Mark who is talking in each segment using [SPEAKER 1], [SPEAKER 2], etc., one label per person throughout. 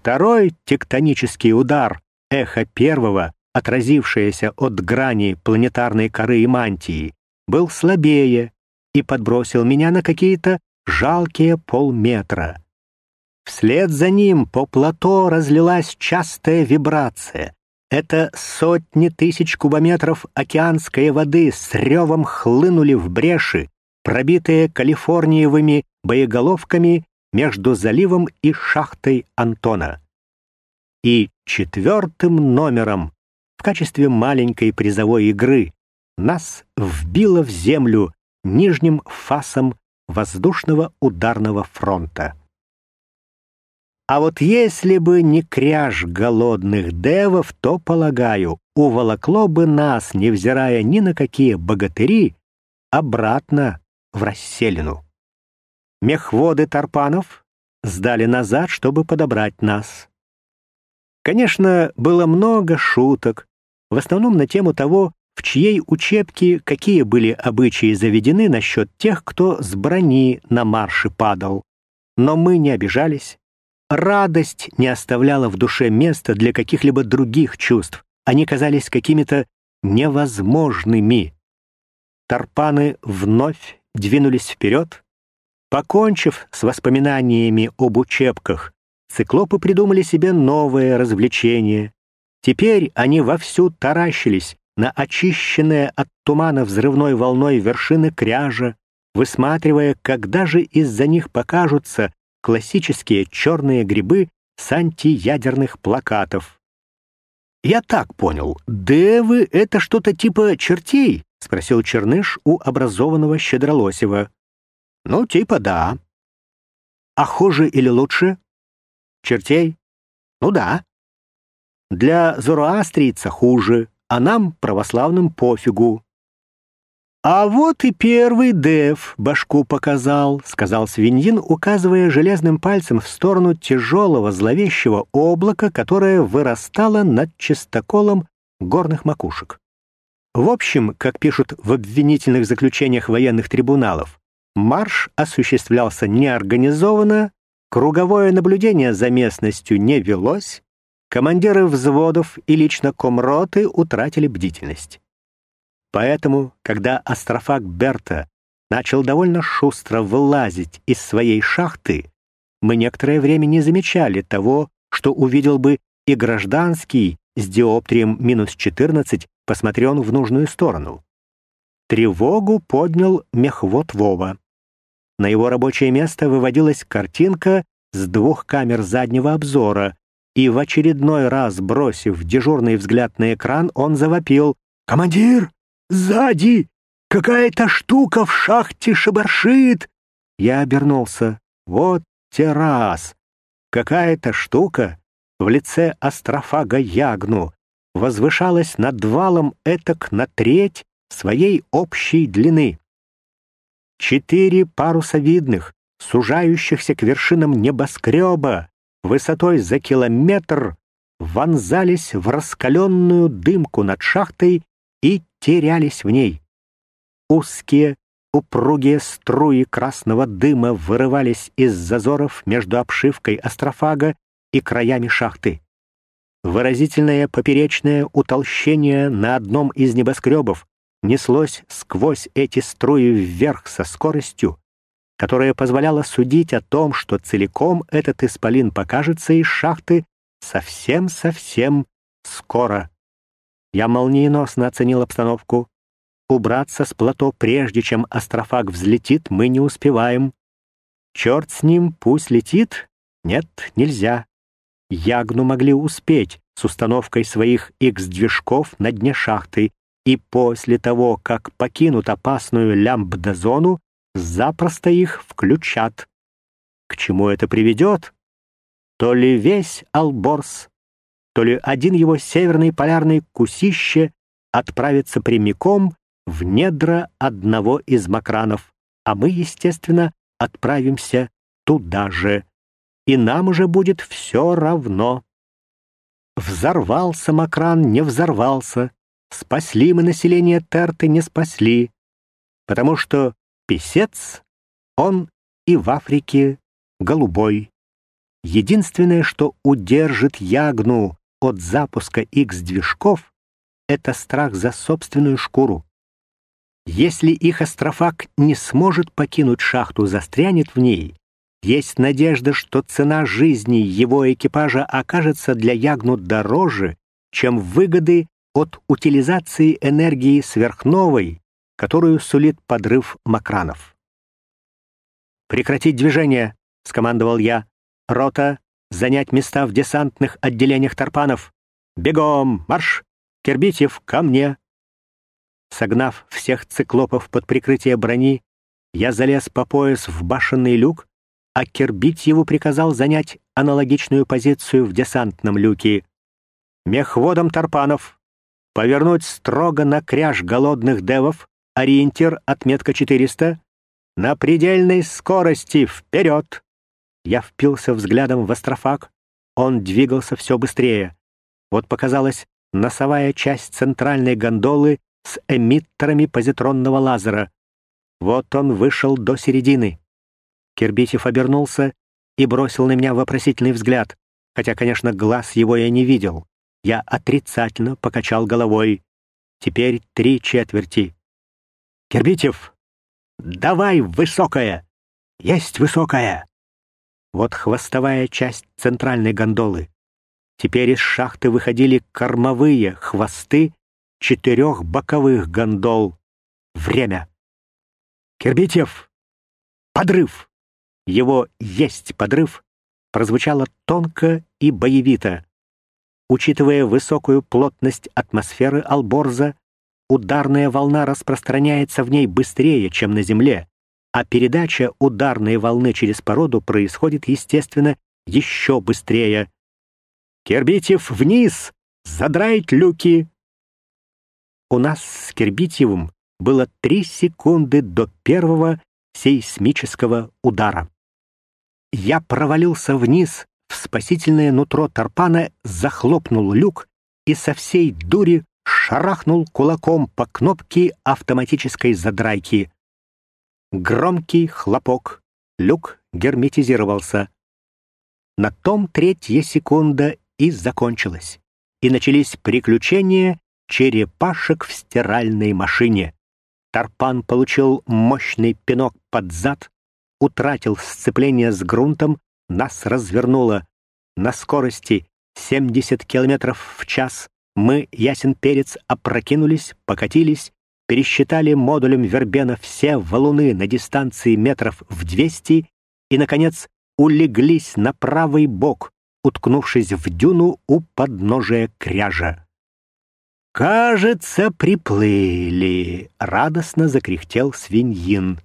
[SPEAKER 1] второй тектонический удар, эхо первого, отразившееся от грани планетарной коры и мантии, был слабее и подбросил меня на какие-то жалкие полметра. Вслед за ним по плато разлилась частая вибрация. Это сотни тысяч кубометров океанской воды с ревом хлынули в бреши, пробитые калифорниевыми боеголовками между заливом и шахтой Антона. И четвертым номером в качестве маленькой призовой игры нас вбило в землю нижним фасом воздушного ударного фронта. А вот если бы не кряж голодных девов, то, полагаю, уволокло бы нас, невзирая ни на какие богатыри, обратно в расселину. Мехводы Тарпанов сдали назад, чтобы подобрать нас. Конечно, было много шуток, в основном на тему того, в чьей учебке какие были обычаи заведены насчет тех, кто с брони на марше падал. Но мы не обижались. Радость не оставляла в душе места для каких-либо других чувств. Они казались какими-то невозможными. Тарпаны вновь двинулись вперед. Покончив с воспоминаниями об учебках, циклопы придумали себе новое развлечение. Теперь они вовсю таращились на очищенные от тумана взрывной волной вершины кряжа, высматривая, когда же из-за них покажутся классические черные грибы с антиядерных плакатов. «Я так понял, девы — это что-то типа чертей?» — спросил Черныш у образованного Щедролосева. «Ну, типа да». «А хуже или лучше?» «Чертей?» «Ну да». «Для зороастрийца хуже, а нам, православным, пофигу». «А вот и первый Дев башку показал», — сказал свиньин, указывая железным пальцем в сторону тяжелого зловещего облака, которое вырастало над чистоколом горных макушек. В общем, как пишут в обвинительных заключениях военных трибуналов, марш осуществлялся неорганизованно, круговое наблюдение за местностью не велось, командиры взводов и лично комроты утратили бдительность. Поэтому, когда астрофаг Берта начал довольно шустро вылазить из своей шахты, мы некоторое время не замечали того, что увидел бы и гражданский с диоптрием минус 14 посмотрел в нужную сторону. Тревогу поднял мехвод Вова. На его рабочее место выводилась картинка с двух камер заднего обзора, и в очередной раз, бросив дежурный взгляд на экран, он завопил «Командир, сзади! Какая-то штука в шахте шебаршит!» Я обернулся. «Вот террас! Какая-то штука в лице астрофага Ягну возвышалась над валом этак на треть своей общей длины. Четыре паруса видных, сужающихся к вершинам небоскреба, высотой за километр, вонзались в раскаленную дымку над шахтой и терялись в ней. Узкие, упругие струи красного дыма вырывались из зазоров между обшивкой астрофага и краями шахты. Выразительное поперечное утолщение на одном из небоскребов неслось сквозь эти струи вверх со скоростью, которая позволяла судить о том, что целиком этот исполин покажется из шахты совсем-совсем скоро. Я молниеносно оценил обстановку. Убраться с плато, прежде чем астрофаг взлетит, мы не успеваем. Черт с ним, пусть летит. Нет, нельзя. Ягну могли успеть с установкой своих X-движков на дне шахты, и после того, как покинут опасную лямбда-зону, запросто их включат. К чему это приведет? То ли весь Алборс, то ли один его северный полярный кусище отправится прямиком в недра одного из макранов, а мы, естественно, отправимся туда же и нам уже будет все равно. Взорвался Макран, не взорвался, спасли мы население Терты, не спасли, потому что писец, он и в Африке голубой. единственное, что удержит Ягну от запуска X-движков, это страх за собственную шкуру. Если их астрофак не сможет покинуть шахту, застрянет в ней, есть надежда, что цена жизни его экипажа окажется для Ягну дороже, чем выгоды от утилизации энергии сверхновой, которую сулит подрыв макранов. «Прекратить движение!» — скомандовал я. «Рота, занять места в десантных отделениях Тарпанов! Бегом, марш! Кербитьев, ко мне!» Согнав всех циклопов под прикрытие брони, я залез по пояс в башенный люк, а Кербитьеву приказал занять аналогичную позицию в десантном люке. Мехводом Тарпанов повернуть строго на кряж голодных девов, ориентир отметка 400, на предельной скорости вперед. Я впился взглядом в астрофаг, он двигался все быстрее. Вот показалась носовая часть центральной гондолы с эмиттерами позитронного лазера. Вот он вышел до середины. Кирбитев обернулся и бросил на меня вопросительный взгляд, хотя, конечно, глаз его я не видел. Я отрицательно покачал головой. Теперь три четверти. «Кирбитев, давай высокая!» «Есть высокая!» Вот хвостовая часть центральной гондолы. Теперь из шахты выходили кормовые хвосты четырех боковых гондол. Время. Кербитьев! Подрыв! Его «есть подрыв» прозвучало тонко и боевито. Учитывая высокую плотность атмосферы Алборза, ударная волна распространяется в ней быстрее, чем на Земле, а передача ударной волны через породу происходит, естественно, еще быстрее. «Кербитьев вниз! Задрать люки!» У нас с Кербитьевым было три секунды до первого сейсмического удара. Я провалился вниз в спасительное нутро Тарпана, захлопнул люк и со всей дури шарахнул кулаком по кнопке автоматической задрайки. Громкий хлопок. Люк герметизировался. На том третья секунда и закончилась. И начались приключения черепашек в стиральной машине. Тарпан получил мощный пинок под зад, утратил сцепление с грунтом, нас развернуло. На скорости 70 километров в час мы, ясен перец, опрокинулись, покатились, пересчитали модулем Вербена все валуны на дистанции метров в 200 и, наконец, улеглись на правый бок, уткнувшись в дюну у подножия кряжа. «Кажется, приплыли!» — радостно закряхтел свиньин.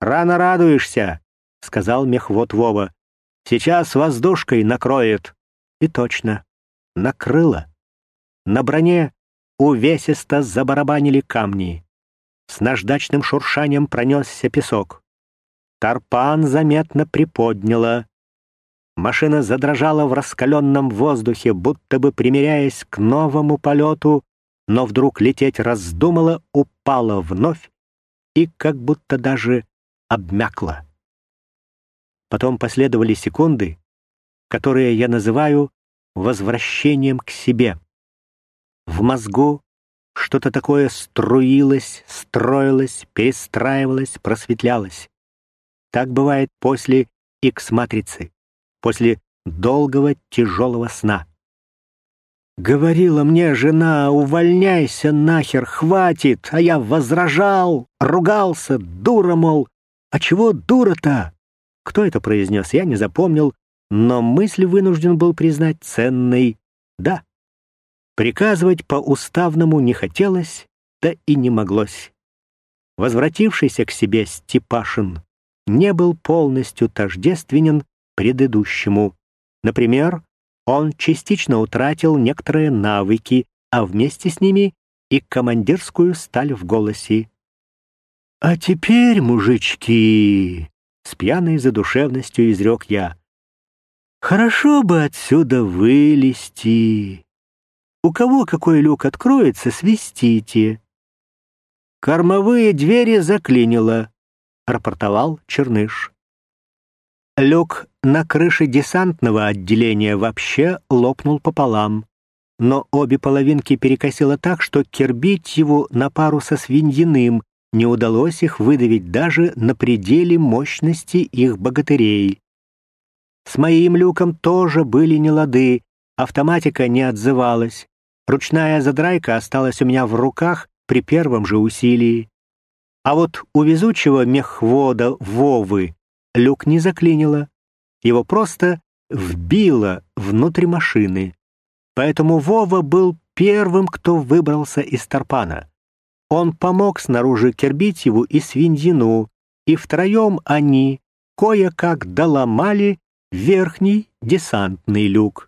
[SPEAKER 1] «Рано радуешься!» — сказал мехвод Вова. «Сейчас воздушкой накроет». И точно, накрыло. На броне увесисто забарабанили камни. С наждачным шуршанием пронесся песок. Тарпан заметно приподняло. Машина задрожала в раскаленном воздухе, будто бы примиряясь к новому полету, но вдруг лететь раздумала, упала вновь и как будто даже обмякла. Потом последовали секунды, которые я называю возвращением к себе. В мозгу что-то такое струилось, строилось, перестраивалось, просветлялось. Так бывает после X-матрицы после долгого тяжелого сна. Говорила мне жена, увольняйся нахер, хватит, а я возражал, ругался, дура, мол. А чего дура-то? Кто это произнес, я не запомнил, но мысль вынужден был признать ценной. Да, приказывать по уставному не хотелось, да и не моглось. Возвратившийся к себе Степашин не был полностью тождественен предыдущему. Например, он частично утратил некоторые навыки, а вместе с ними и командирскую сталь в голосе. «А теперь, мужички!» — с пьяной задушевностью изрек я. «Хорошо бы отсюда вылезти. У кого какой люк откроется, свистите». «Кормовые двери заклинило», — рапортовал Черныш. Люк на крыше десантного отделения вообще лопнул пополам, но обе половинки перекосило так, что его на пару со свиньиным не удалось их выдавить даже на пределе мощности их богатырей. С моим люком тоже были нелады, автоматика не отзывалась, ручная задрайка осталась у меня в руках при первом же усилии. А вот у везучего мехвода Вовы люк не заклинило, его просто вбило внутрь машины. Поэтому Вова был первым, кто выбрался из Тарпана. Он помог снаружи Кербитьеву и Свиндину, и втроем они кое-как доломали верхний десантный люк.